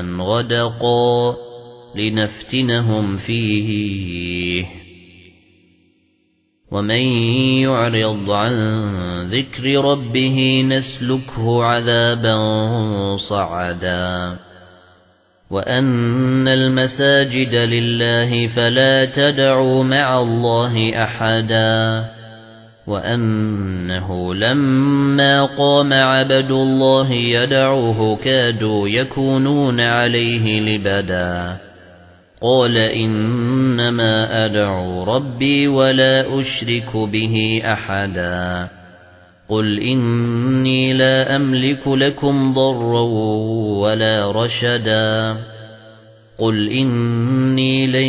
غَدَقًا لِّنَفْتِنَهُمْ فِيهِ. وَمَن يُعْرِضْ عَن ذِكْرِ رَبِّهِ نَسْلُكْهُ عَذَابًا صَعَدًا. وَأَنَّ الْمَسَاجِدَ لِلَّهِ فَلَا تَدْعُوا مَعَ اللَّهِ أَحَدًا. وَأَنَّهُ لَمَّا قَامَ عَبْدُ اللَّهِ يَدْعُوهُ كَادُوا يَكُونُونَ عَلَيْهِ لِبَدًا قَالَ إِنَّمَا أَدْعُو رَبِّي وَلَا أُشْرِكُ بِهِ أَحَدًا قُلْ إِنِّي لَا أَمْلِكُ لَكُمْ ضَرًّا وَلَا رَشَدًا قُلْ إِنِّي لَن